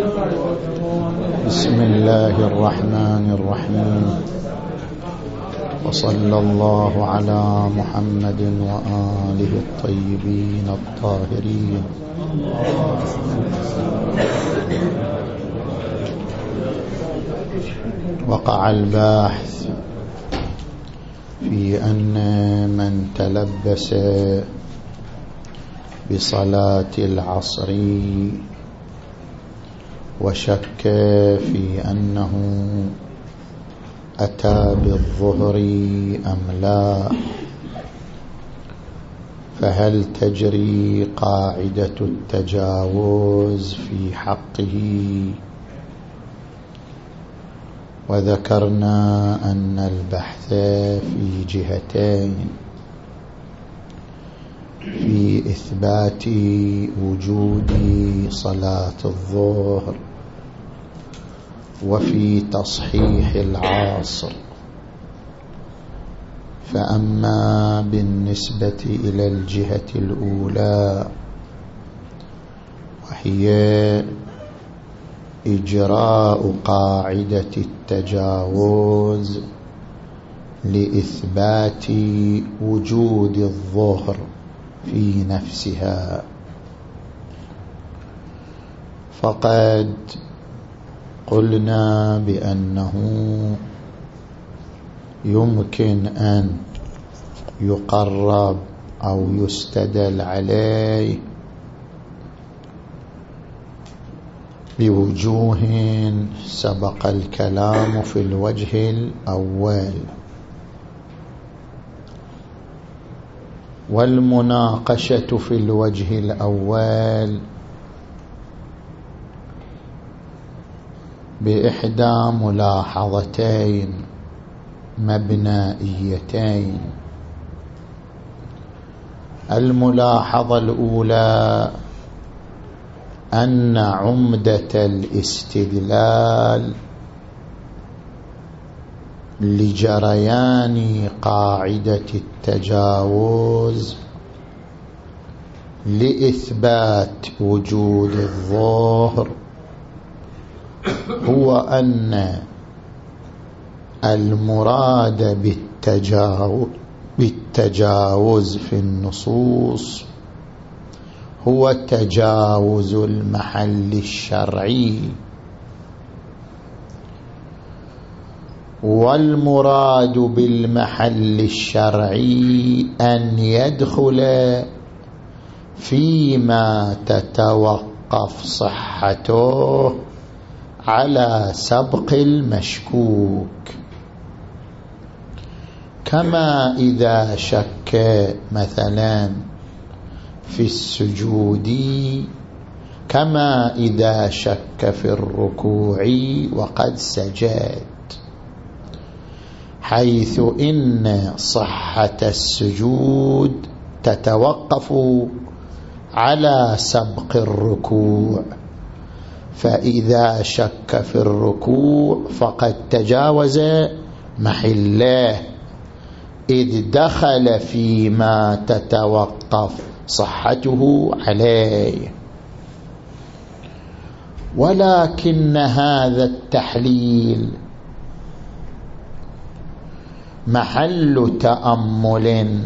بسم الله الرحمن الرحيم. وصلى الله على محمد وآله الطيبين الطاهرين. وقع الباحث في أن من تلبس بصلاة العصر وشك في أنه أتى بالظهر أم لا؟ فهل تجري قاعدة التجاوز في حقه؟ وذكرنا أن البحث في جهتين في إثبات وجود صلاة الظهر وفي تصحيح العاصر. فأما بالنسبة إلى الجهة الأولى وهي إجراء قاعدة التجاوز لإثبات وجود الظهر في نفسها. فقد قلنا بأنه يمكن أن يقرب أو يستدل عليه بوجوه سبق الكلام في الوجه الأول. والمناقشة في الوجه الأول بإحدى ملاحظتين مبنائيتين. الملاحظة الأولى أن عمدة الاستدلال لجريان قاعدة التجاوز لإثبات وجود الظهر هو أن المراد بالتجاوز, بالتجاوز في النصوص هو تجاوز المحل الشرعي. والمراد بالمحل الشرعي أن يدخل فيما تتوقف صحته. على سبق المشكوك. كما إذا شك مثلا في السجود كما إذا شك في الركوع وقد سجد حيث إن صحة السجود تتوقف على سبق الركوع. فإذا شك في الركوع فقد تجاوز محله. إذ دخل فيما تتوقف صحته عليه. ولكن هذا التحليل محل تأمل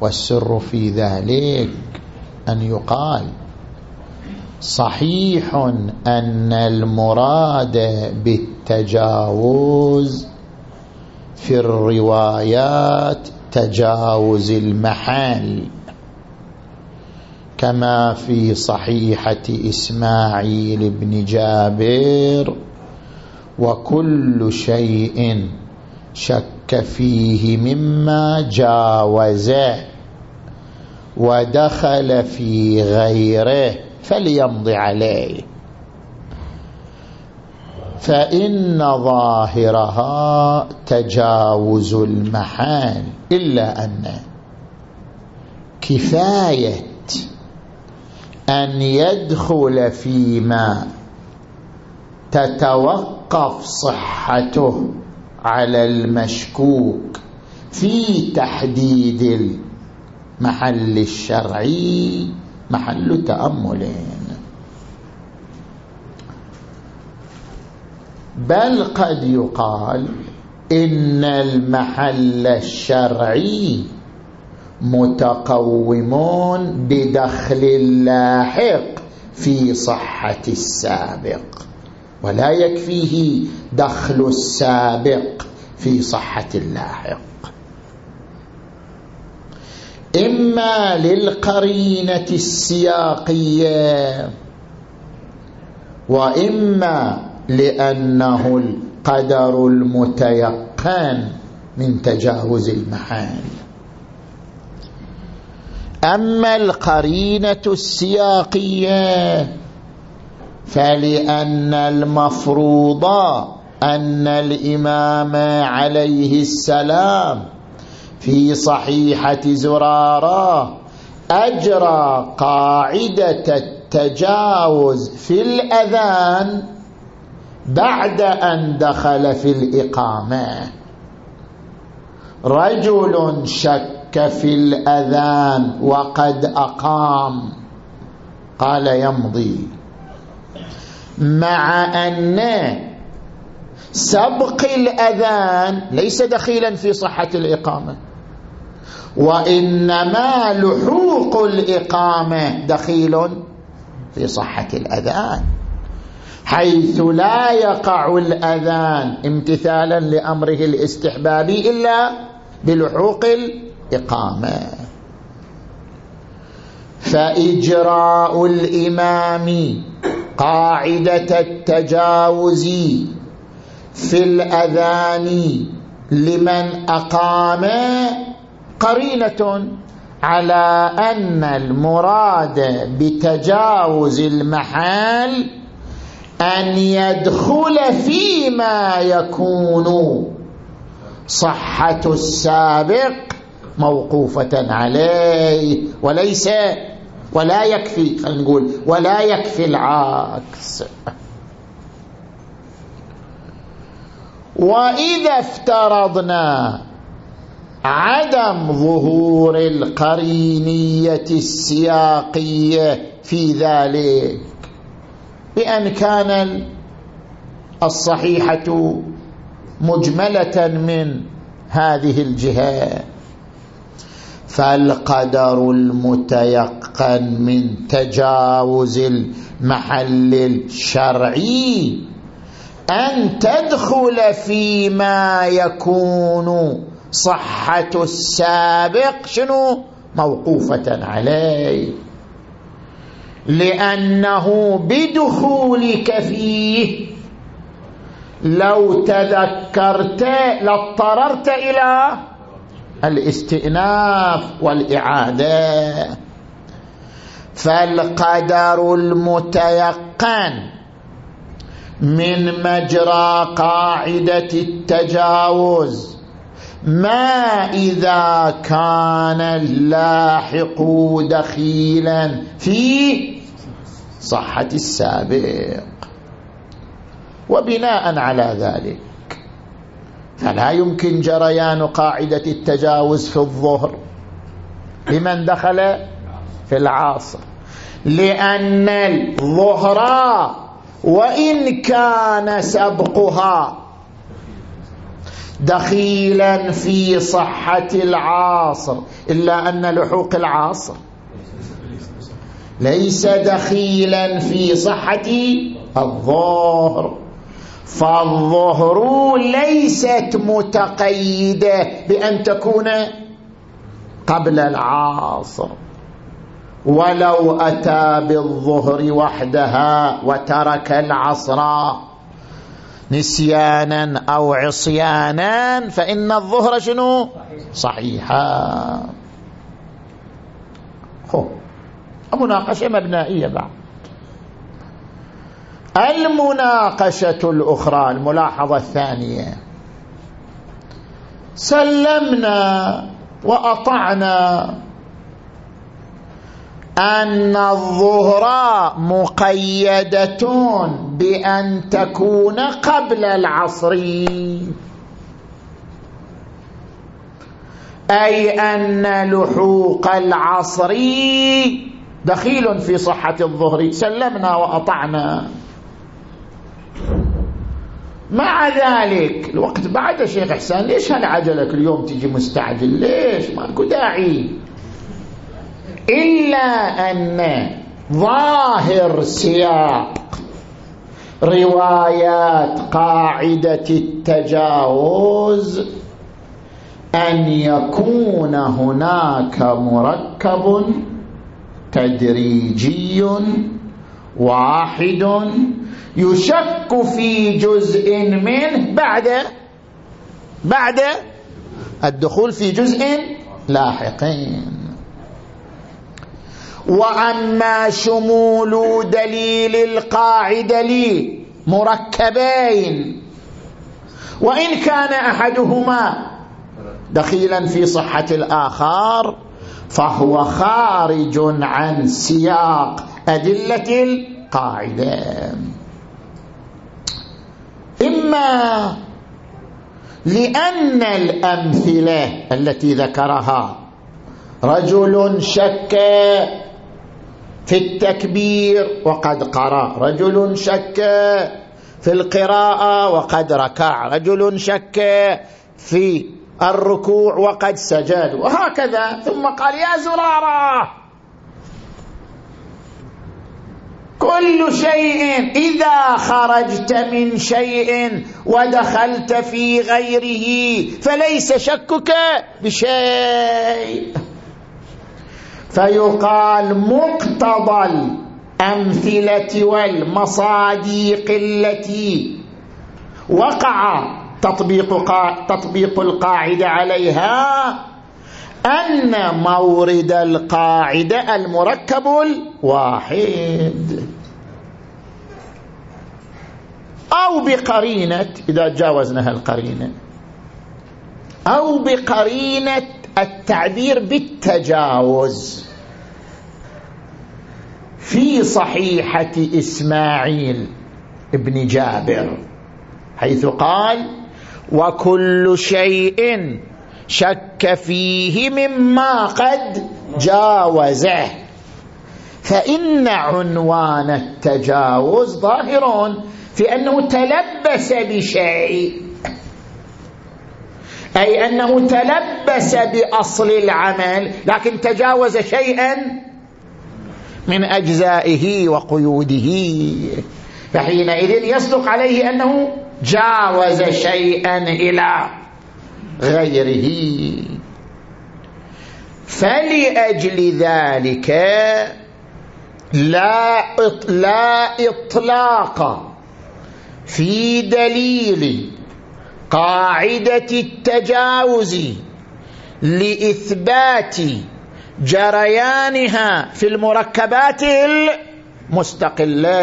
والسر في ذلك أن يقال صحيح أن المراد بالتجاوز في الروايات تجاوز المحل كما في صحيحة إسماعيل بن جابر وكل شيء شك فيه مما جاوزه ودخل في غيره. فليمضي عليه. فإن ظاهرها تجاوز المحال إلا أن كفاية أن يدخل فيما تتوقف صحته على المشكوك في تحديد المحل الشرعي محل تأمل. بل قد يقال إن المحل الشرعي متقومون بدخل اللاحق في صحة السابق ولا يكفيه دخل السابق في صحة اللاحق. إما للقرينة السياقية وإما لأنه القدر المتيقن من تجاوز المحال. أما القرينة السياقية فلأن المفروض أن الإمام عليه السلام في صحيحة زرارة أجرى قاعدة التجاوز في الأذان بعد أن دخل في الإقامة. رجل شك في الأذان وقد أقام. قال يمضي. مع أن سبق الأذان ليس دخيلا في صحة الإقامة. وإنما لحوق الإقامة دخيل في صحة الأذان حيث لا يقع الأذان امتثالا لأمره الاستحبابي إلا بلحوق الإقامة. فإجراء الإمام قاعدة التجاوز في الأذان لمن أقام قرينة على أن المراد بتجاوز المحال أن يدخل فيما يكون. صحة السابق موقوفة عليه وليس ولا يكفي خلينا نقول ولا يكفي العكس. وإذا افترضنا عدم ظهور القرينية السياقية في ذلك بأن كان الصحيحة مجملة من هذه الجهة. فالقدر المتيقن من تجاوز المحل الشرعي أن تدخل فيما يكون صحة السابق شنو؟ موقوفة عليه. لأنه بدخولك فيه لو تذكرت لاضطررت إلى الاستئناف والإعادة. فالقدر المتيقن من مجرى قاعدة التجاوز ما إذا كان اللاحق دخيلا في صحة السابق. وبناء على ذلك فلا يمكن جريان قاعدة التجاوز في الظهر. لمن دخل؟ في العاصر لأن الظهر وإن كان سبقها دخيلا في صحة العاصر إلا أن لحوق العاصر. ليس دخيلا في صحة الظهر. فالظهر ليست متقيدة بأن تكون قبل العاصر. ولو أتى بالظهر وحدها وترك العصر نسيانا أو عصيانا فإن الظهر شنو؟ صحيحا. مناقشة مبنائية بعد. المناقشة الأخرى الملاحظة الثانية. سلمنا وأطعنا أن الظهر مقيدة بأن تكون قبل العصر. أي أن لحوق العصر دخيل في صحة الظهر. سلمنا وأطعنا. مع ذلك الوقت بعد شيخ حسان ليش هالعجلة كل يوم تجي مستعجل؟ ليش؟ ماكو داعي. إلا أن ظاهر سياق روايات قاعدة التجاوز أن يكون هناك مركب تدريجي واحد يشك في جزء منه بعد بعد الدخول في جزء لاحقين. وأما شمول دليل القاعدة لي مركبين. وإن كان أحدهما دخيلا في صحة الآخر فهو خارج عن سياق أدلة القاعدة. إما لأن الأمثلة التي ذكرها رجل شك في التكبير وقد قرأ رجل شك في القراءة وقد ركع رجل شك في الركوع وقد سجد وهكذا ثم قال يا زرارة! كل شيء إذا خرجت من شيء ودخلت في غيره فليس شكك بشيء. فيقال مقتضى الأمثلة والمصاديق التي وقع تطبيق, تطبيق القاعدة عليها أن مورد القاعدة المركب الواحد. أو بقرينة إذا جاوزناها القرينة. أو بقرينة التعبير بالتجاوز. في صحيحة إسماعيل ابن جابر حيث قال وكل شيء شك فيه مما قد جاوزه فإن عنوان التجاوز ظاهر في أنه تلبس بشيء أي أنه تلبس بأصل العمل لكن تجاوز شيئا من أجزائه وقيوده. فحينئذ يصدق عليه أنه جاوز شيئا إلى غيره. فلأجل ذلك لا لا إطلاق في دليل قاعدة التجاوز لإثبات جريانها في المركبات المستقلة.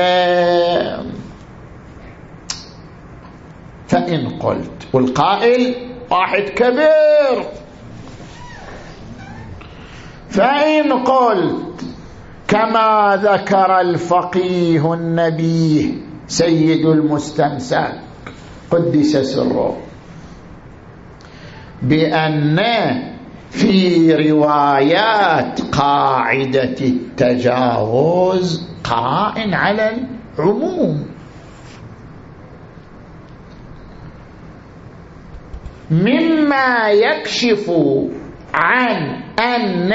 فإن قلت والقائل واحد كبير. فإن قلت كما ذكر الفقيه النبيه سيد المستمسك قدس سره بأن في روايات قاعدة التجاوز قائم على العموم. مما يكشف عن أن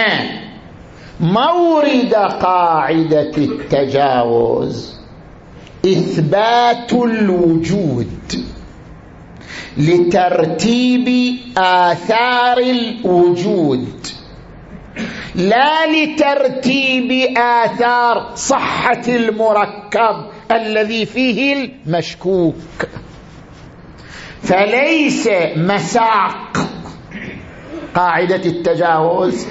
مورد قاعدة التجاوز إثبات الوجود. لترتيب آثار الوجود لا لترتيب آثار صحة المركب الذي فيه المشكوك. فليس مساق قاعدة التجاوز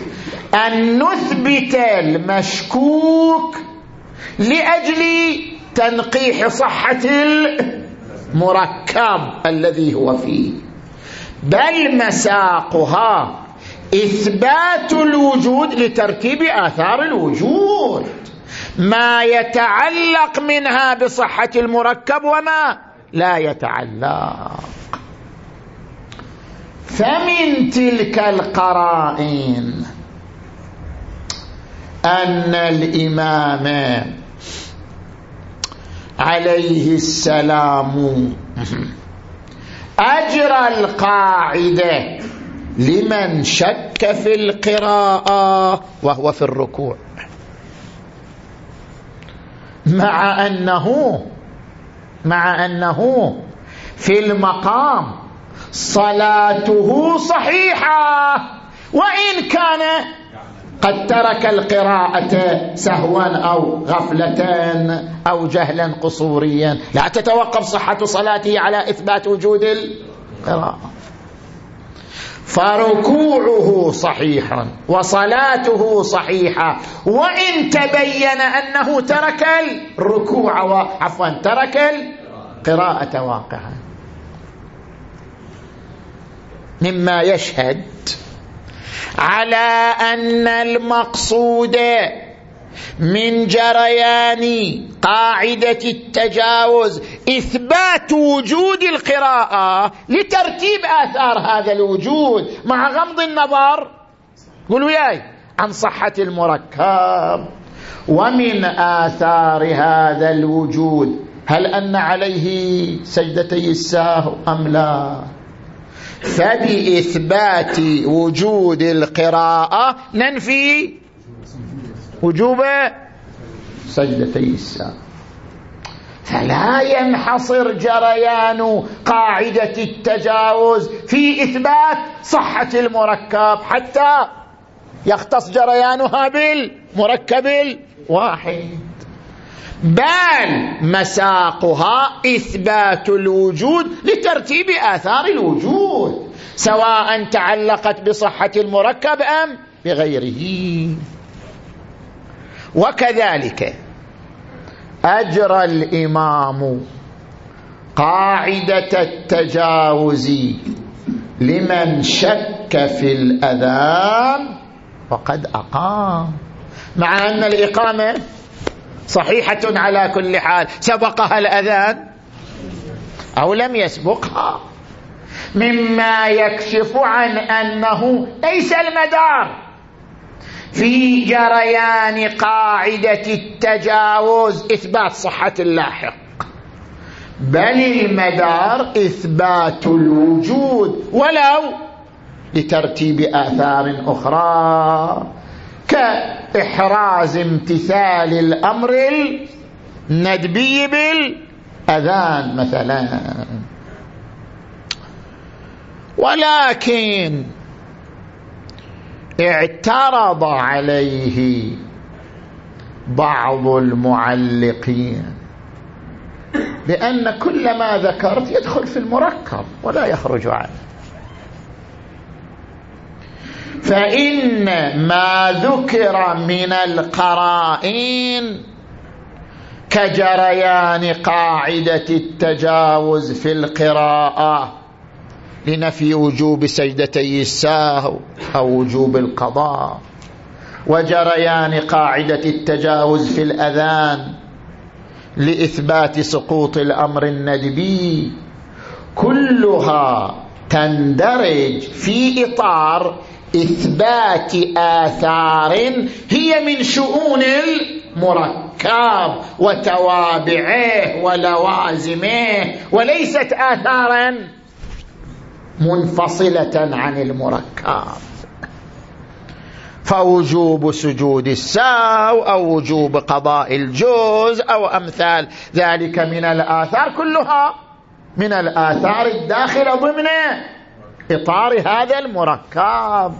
أن نثبت المشكوك لأجل تنقيح صحة المركب الذي هو فيه. بل مساقها إثبات الوجود لترتيب آثار الوجود. ما يتعلق منها بصحة المركب وما لا يتعلق. فمن تلك القرائن أن الإمام عليه السلام. أجرى القاعدة لمن شك في القراءة وهو في الركوع. مع أنه مع أنه في المقام صلاته صحيحة. وإن كان قد ترك القراءة سهوا أو غفلة أو جهلا قصوريا. لا تتوقف صحة صلاته على إثبات وجود القراءة. فركوعه صحيح وصلاته صحيحة. وإن تبين أنه ترك الركوع عفوا ترك القراءة واقعا. مما يشهد على أن المقصود من جريان قاعدة التجاوز إثبات وجود القراءة لترتيب آثار هذا الوجود مع غمض النظر. قولوا وياي. عن صحة المركب ومن آثار هذا الوجود. هل أن عليه سجدتي الساهو أم لا؟ فبإثبات وجود القراءة ننفي وجوب سجدتي الساهو فلا ينحصر جريان قاعدة التجاوز في إثبات صحة المركب حتى يختص جريانها بالمركب الواحد. بل مساقها إثبات الوجود لترتيب آثار الوجود سواء تعلقت بصحة المركب أم بغيره. وكذلك أجرى الإمام قاعدة التجاوز لمن شك في الأذان وقد أقام مع أن الإقامة صحيحة على كل حال. سبقها الأذان أو لم يسبقها. مما يكشف عن أنه ليس المدار. في جريان قاعدة التجاوز إثبات صحة اللاحق. بل المدار إثبات الوجود ولو لترتيب آثار أخرى. كإحراز امتثال الأمر الندبي بالأذان مثلا. ولكن اعترض عليه بعض المعلقين لأن كل ما ذكرت يدخل في المركب ولا يخرج عنه. فإن ما ذكر من القرائن كجريان قاعدة التجاوز في القراءة لنفي وجوب سجدتي الساهو أو وجوب القضاء. وجريان قاعدة التجاوز في الأذان لإثبات سقوط الأمر الندبي. كلها تندرج في إطار إثبات آثار هي من شؤون المركب وتوابعه ولوازمه وليست آثارا منفصلة عن المركب. فوجوب سجود الساو أو وجوب قضاء الجوز أو أمثال ذلك من الآثار كلها من الآثار الداخلة ضمن إطار هذا المركب.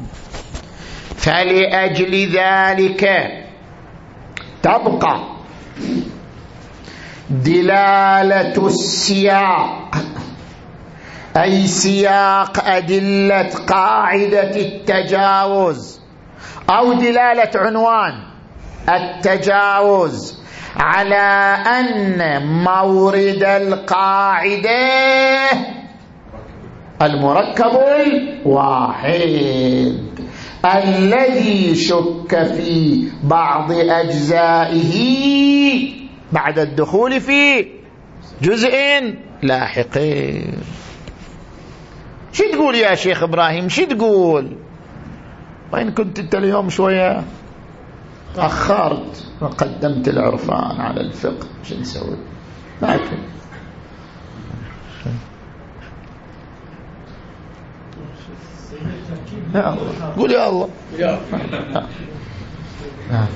فلأجل ذلك تبقى دلالة السياق أي سياق أدلة قاعدة التجاوز أو دلالة عنوان التجاوز. على أن مورد القاعدة المركب الواحد الذي شك في بعض أجزائه بعد الدخول في جزء لاحقين شو تقول يا شيخ إبراهيم؟ شو تقول؟ وين كنت أنت اليوم شوية؟ تأخرت وقدمت العرفان على الفقه. شو نسوي. لكن يا الله قول يا الله. نعم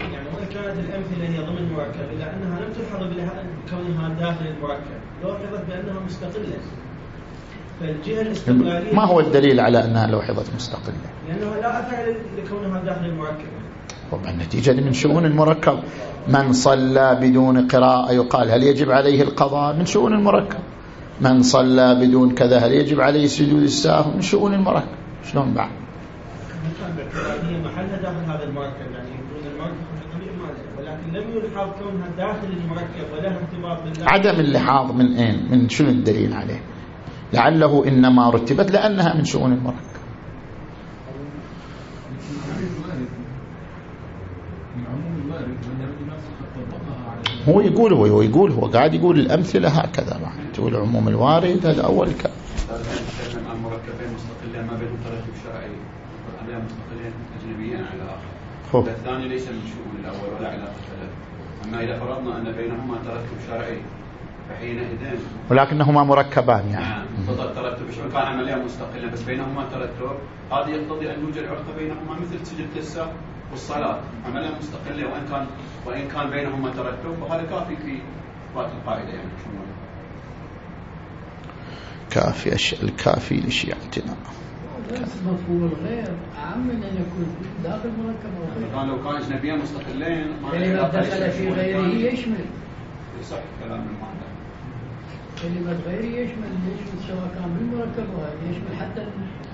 يعني وإن كانت الأمثلة هي ضمن مركب إلا أنها لم تحظى بكونها كونها داخل المركب لوحظت بأنها مستقلة. فالجهة الاستقلالية ما هو الدليل على أنها لوحظت مستقلة؟ لأنها لا أثر لكونها داخل المركب. طبعا النتيجة من شؤون المركب؟ من صلى بدون قراءة يقال هل يجب عليه القضاء؟ من شؤون المركب. من صلى بدون كذا هل يجب عليه سجود السهو من شؤون المركب. شلون بعد؟ هي محلها داخل هذا المركب يعني يكون المركب ولكن لم يلحظ كونها داخل المركب ولها ارتباط بالله. عدم اللحاظ من أين؟ من شنو الدليل عليه؟ لعله إنما رتبت لأنها من شؤون المركب هو يقول هو يقول هو قاعد يقول الأمثلة هكذا تقول عموم الوارد هذا أول كلام الثاني ليس من شؤون الأول ولا علاقة له. أما إذا فرضنا أن بينهما ترتب شرعي ولكنهما مركبان يعني. نعم. ترتب شرعي كان عمليا مستقلا بس بينهما ترتب. هذا يقتضي أن يوجد علاقة بينهما مثل سجد السهو والصلاة. عملا مستقلة وإن كان وإن كان بينهما ترتب وهذا كافي في إثبات القاعدة يعني كافي الكافي لشيعتنا. مفهوم الغير أعم من أن يكون داخل مركب أو غير. كان لو كان أجنبيين مستقلين كلمة دخل في غيره يشمل. صح كلام المعنى. كلمة غير يشمل يشمل سواء كان بالمركب يشمل حتى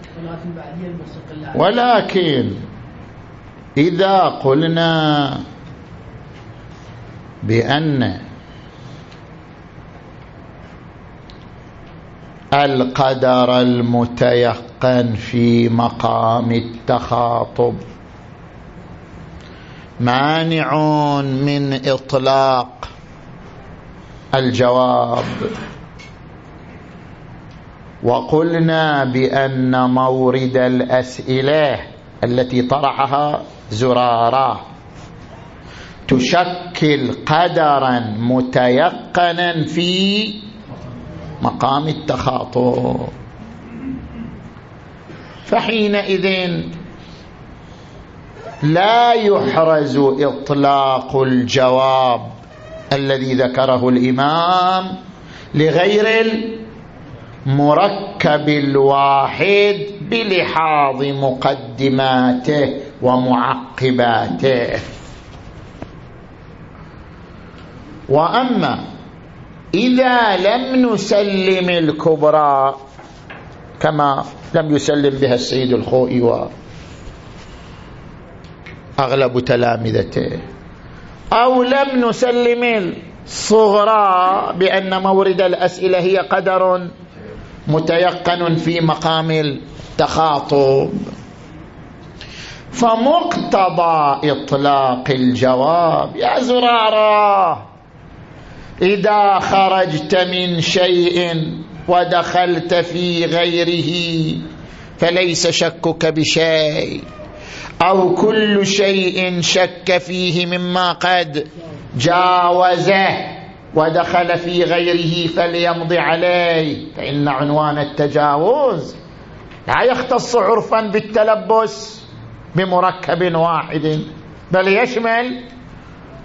الصلاة البعدية المستقلة ولكن إذا قلنا بأن القدر المتيقن في مقام التخاطب مانع من إطلاق الجواب. وقلنا بأن مورد الأسئلة التي طرحها زرارة تشكل قدرا متيقنا في مقام التخاطب. فحينئذ لا يحرز إطلاق الجواب. الذي ذكره الإمام لغير المركب الواحد بلحاظ مقدماته ومعقباته. وأما إذا لم نسلم الكبرى كما لم يسلم بها السيد الخوئي وأغلب تلامذته. أو لم نسلم الصغرى بأن مورد الأسئلة هي قدر متيقن في مقام التخاطب. فمقتضى إطلاق الجواب يا زرارة إذا خرجت من شيء ودخلت في غيره فليس شكك بشيء. أو كل شيء شك فيه مما قد جاوزه ودخل في غيره فليمضي عليه. فإن عنوان التجاوز لا يختص عرفا بالتلبس بمركب واحد بل يشمل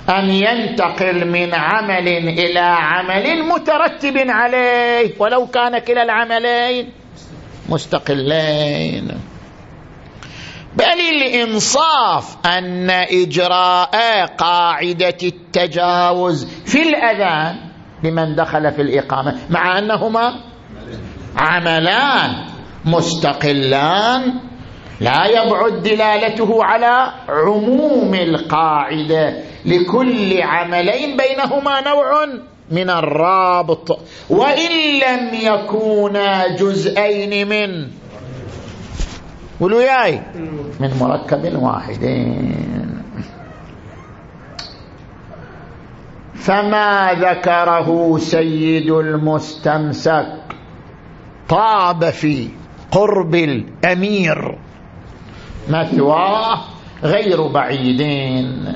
أن ينتقل من عمل إلى عمل مترتب عليه ولو كان كلا العملين مستقلين. بل الإنصاف أن إجراء قاعدة التجاوز في الأذان لمن دخل في الإقامة مع أنهما عملان مستقلان. لا يبعد دلالته على عموم القاعدة لكل عملين بينهما نوع من الرابط وإن لم يكونا جزئين من قولوا ياي. من مركب واحدين فما ذكره سيد المستمسك. طاب في قرب الأمير. مثواه غير بعيدين.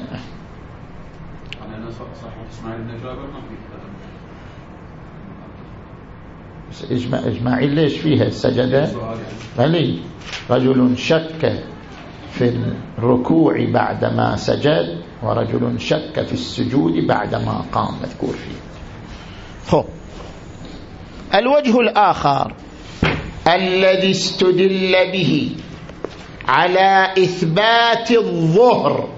إجماعيل ليش فيها السجدة؟ ملي رجل شك في الركوع بعدما سجد ورجل شك في السجود بعدما قام مذكور فيه. خب الوجه الآخر الذي استدل به على إثبات الظهر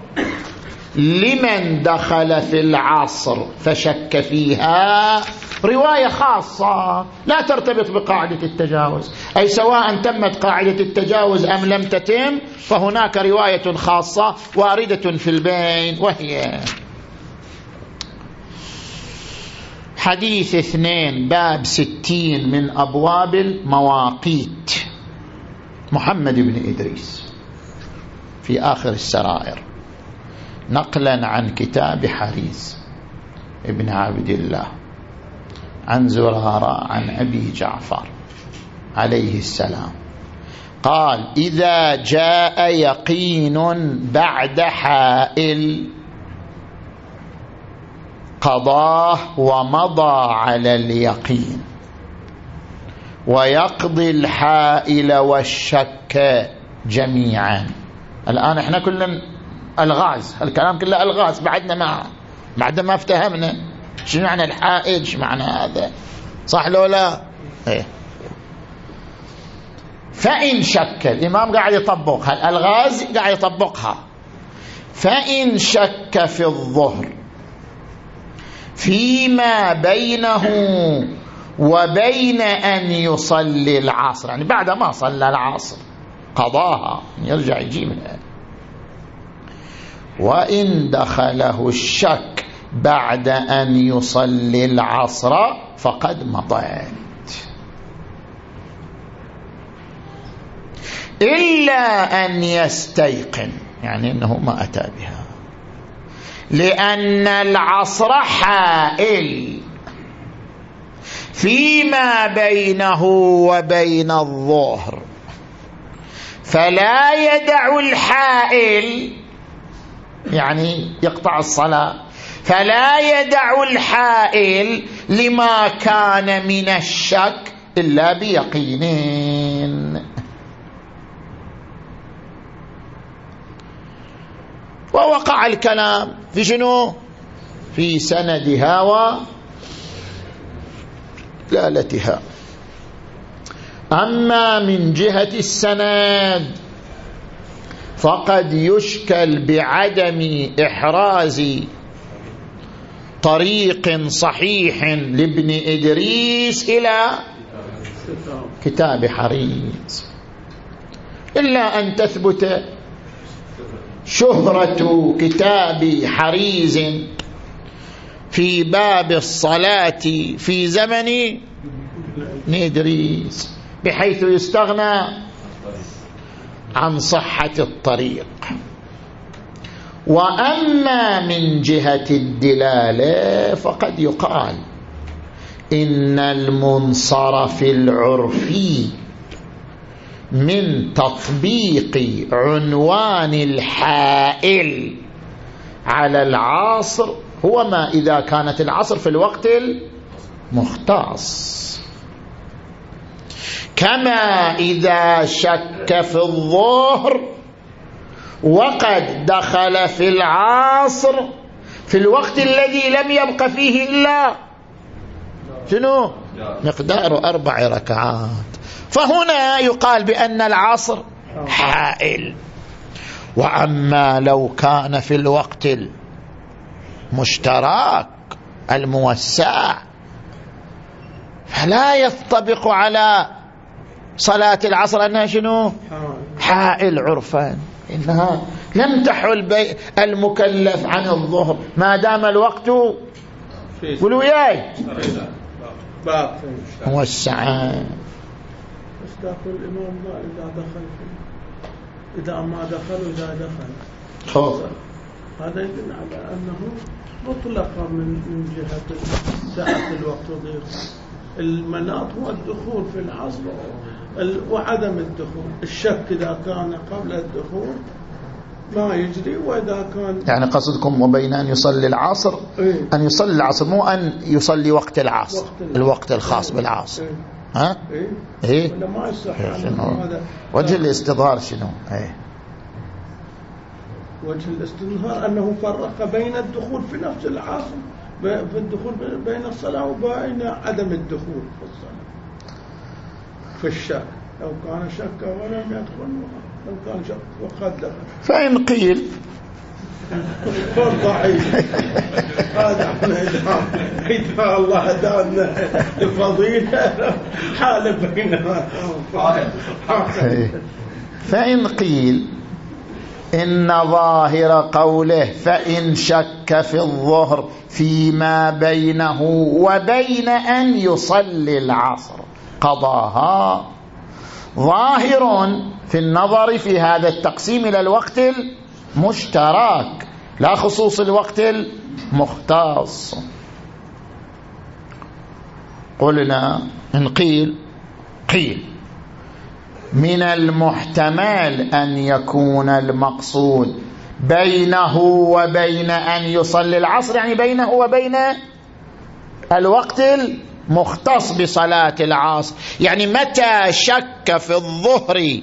لمن دخل في العصر فشك فيها رواية خاصة. لا ترتبط بقاعدة التجاوز. أي سواء تمت قاعدة التجاوز أم لم تتم فهناك رواية خاصة واردة في البين وهي حديث اثنين باب ستين من أبواب المواقيت. محمد بن إدريس في آخر السرائر. نقلا عن كتاب حريز ابن عبد الله عن زرارة عن أبي جعفر عليه السلام. قال إذا جاء يقين بعد حائل قضاه ومضى على اليقين ويقضي الحائل والشك جميعا. الآن إحنا كلنا الغاز الكلام كله الغاز بعدنا ما بعد ما افتهمنا. شو معنى الحائل شو معنى هذا؟ صح لو لا؟ إيه. فإن شك الإمام قاعد يطبقها الألغاز قاعد يطبقها؟ فإن شك في الظهر فيما بينه وبين أن يصلي العصر يعني بعد ما صلى العصر قضاها يرجع يجيبها وإن دخله الشك بعد أن يصلي العصر فقد مضت إلا أن يستيقن يعني أنه ما أتى بها. لأن العصر حائل. فيما بينه وبين الظهر. فلا يدع الحائل يعني يقطع الصلاة. فلا يدع الحائل لما كان من الشك إلا بيقينين ووقع الكلام في شنو؟ في سندها ودلالتها أما من جهة السند فقد يشكل بعدم إحراز طريق صحيح لابن إدريس إلى كتاب حريز إلا أن تثبت شهرة كتاب حريز في باب الصلاة في زمن ندريس بحيث يستغنى عن صحة الطريق. وأما من جهة الدلالة فقد يقال إن المنصرف العرفي من تطبيق عنوان الحائل على العاصر هو ما إذا كانت العصر في الوقت المختص. كما إذا شك في الظهر وقد دخل في العصر في الوقت الذي لم يبق فيه إلا شنو؟ مقدار أربع ركعات. فهنا يقال بأن العصر حائل. وأما لو كان في الوقت المشترك الموسع فلا يطبق على صلاة العصر أنها شنو؟ حائل عرفا إنها لم تحل بي المكلف عن الظهر. ما دام الوقت قولوا وياي. موسعا مصداق الإمام ما إذا دخل إذا ما دخل إذا دخل. خوف. هذا يدل على أنه مطلقة من جهة سعة الوقت وضيق المناط هو الدخول في العصر. وعدم الدخول. الشك إذا كان قبل الدخول ما يجري وإذا كان يعني قصدكم وبين أن يصلي العصر؟ إيه؟ أن يصلي العصر مو أن يصلي وقت العصر. وقت العصر. الوقت الخاص بالعصر. إيه؟ ها؟ إيه؟ إيه. ولا ما يصح إيه، وجه الاستظهار شنو؟ إيه. وجه الاستظهار أنه فرق بين الدخول في نفس العاصم ب- في الدخول بين الصلاة وبين عدم الدخول في الصلاة. في الشك لو كان شك ولم يدخل لو كان شك وقد دخل. فإن قيل. قول ضعيف هذا إحنا إذا الله هدانا لفضيلة حال بيننا. إيه. فإن قيل. إن ظاهر قوله فإن شك في الظهر فيما بينه وبين أن يصلي العصر. قضاها ظاهر في النظر في هذا التقسيم إلى الوقت المشترك لا خصوص الوقت المختص. قلنا إن قيل قيل. من المحتمل أن يكون المقصود بينه وبين أن يصلي العصر يعني بينه وبين الوقت المختص بصلاة العصر. يعني متى شك في الظهر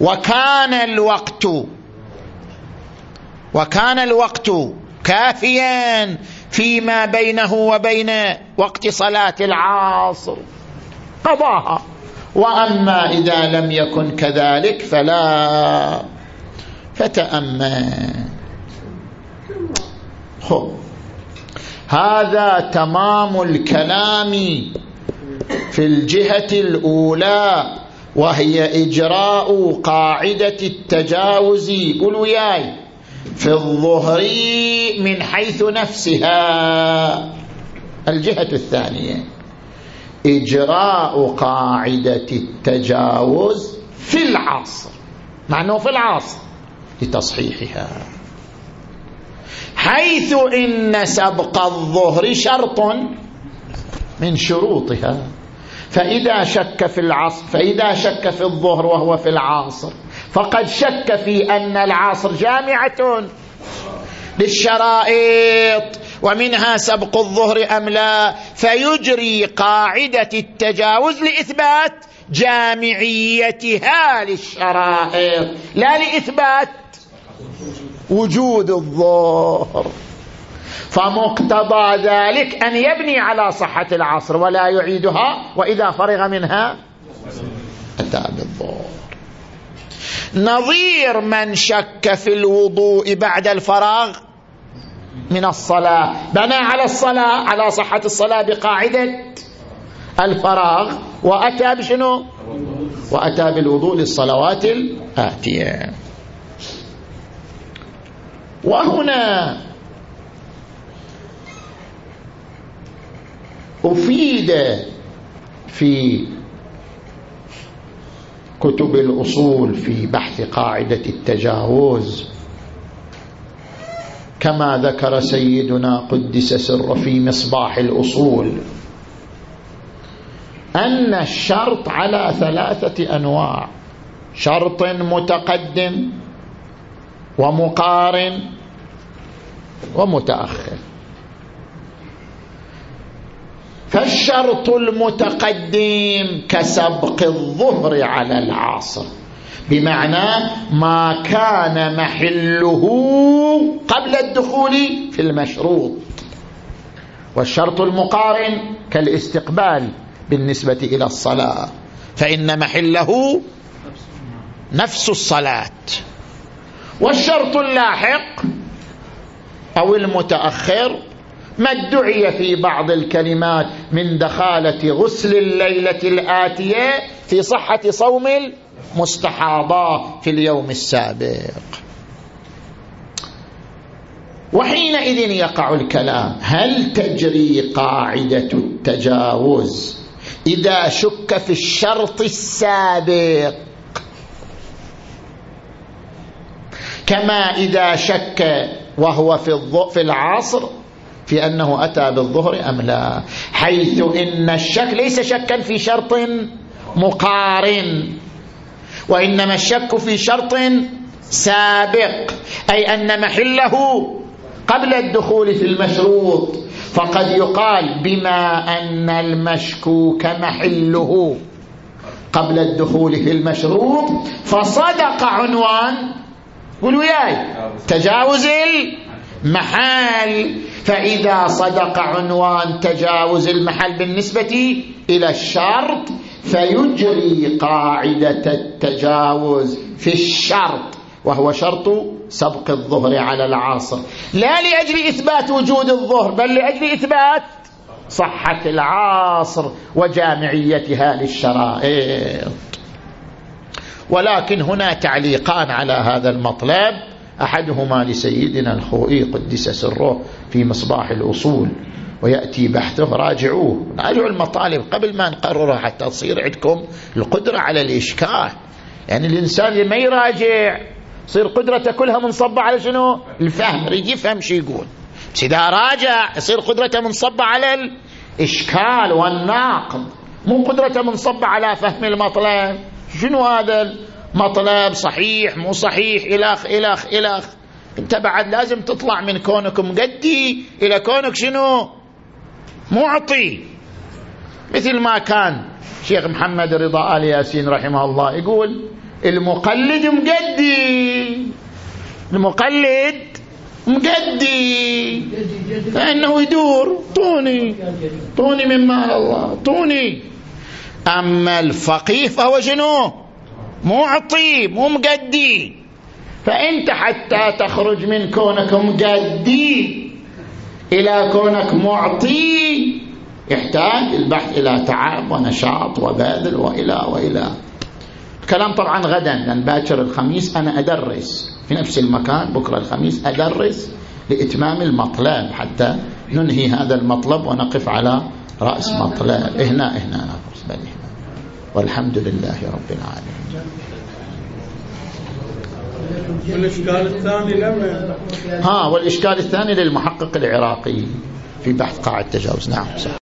وكان الوقت وكان الوقت كافيا فيما بينه وبين وقت صلاة العصر. قضاها. وأما إذا لم يكن كذلك فلا. فتأمل. خب. هذا تمام الكلام في الجهة الأولى وهي إجراء قاعدة التجاوز قولوا ياي في الظهر من حيث نفسها. الجهة الثانية إجراء قاعدة التجاوز في العصر. مع أنه في العصر لتصحيحها. حيث إن سبق الظهر شرط من شروطها. فإذا شك في العصر فإذا شك في الظهر وهو في العصر فقد شك في أن العصر جامعة للشرائط ومنها سبق الظهر أم لا؟ فيجري قاعدة التجاوز لإثبات جامعيتها للشرائط لا لإثبات وجود الظهر. فمقتضى ذلك أن يبني على صحة العصر ولا يعيدها وإذا فرغ منها أتى بالظهر. نظير من شك في الوضوء بعد الفراغ من الصلاة. بنى على الصلاة على صحة الصلاة بقاعدة الفراغ وأتى بشنو؟ وأتى بالوضوء للصلوات الآتية. وهنا أفيد في كتب الأصول في بحث قاعدة التجاوز كما ذكر سيدنا قدس سر في مصباح الأصول أن الشرط على ثلاثة أنواع شرط متقدم ومقارن ومتأخر. فالشرط المتقدم كسبق الظهر على العصر بمعنى ما كان محله قبل الدخول في المشروط. والشرط المقارن كالاستقبال بالنسبة إلى الصلاة فإن محله نفس الصلاة. والشرط اللاحق أو المتأخر ما ادعي في بعض الكلمات من دخالة غسل الليلة الآتية في صحة صوم المستحاضة في اليوم السابق. وحينئذ يقع الكلام هل تجري قاعدة التجاوز إذا شك في الشرط السابق؟ كما إذا شك وهو في في العصر في أنه أتى بالظهر أم لا. حيث إن الشك ليس شكا في شرط مقارن وإنما الشك في شرط سابق أي أن محله قبل الدخول في المشروط. فقد يقال بما أن المشكوك محله قبل الدخول في المشروط فصدق عنوان قول وياي. تجاوز المحل فإذا صدق عنوان تجاوز المحل بالنسبة إلى الشرط فيجري قاعدة التجاوز في الشرط وهو شرط سبق الظهر على العصر لا لأجل إثبات وجود الظهر بل لأجل إثبات صحة العصر وجامعيتها للشرائط. ولكن هنا تعليقان على هذا المطلب. أحدهما لسيدنا الخوئي قدس سره في مصباح الأصول ويأتي بحثه. راجعوه. راجعوا المطالب قبل ما نقررها حتى تصير عندكم القدرة على الإشكال. يعني الإنسان اللي ما يراجع تصير قدرته كلها منصبة على شنو؟ الفهم. يفهم شو يقول. بس إذا راجع يصير قدرته منصبة على الإشكال والناقض مو قدرته منصبة على فهم المطلب. شنو هذا المطلب؟ صحيح مو صحيح؟ إلخ إلخ إلخ أنت بعد لازم تطلع من كونك مقدي إلى كونك شنو؟ معطي. مثل ما كان شيخ محمد رضا آل ياسين رحمه الله يقول المقلد مقدي. المقلد مقدي. فإنه يدور طوني طوني من مال الله طوني. أما الفقيه فهو شنو؟ معطي مو مقدي. فأنت حتى تخرج من كونك مقدي إلى كونك معطي يحتاج البحث إلى تعب ونشاط وبذل وإلى وإلى. الكلام طبعا غدا لأن باكر الخميس أنا أدرس. في نفس المكان بكرة الخميس أدرس لإتمام المطلب حتى ننهي هذا المطلب ونقف على رأس مطلب هنا هنا والحمد لله رب العالمين. والإشكال الثاني لما ها والإشكال الثاني للمحقق العراقي في بحث قاعدة تجاوز. نعم صح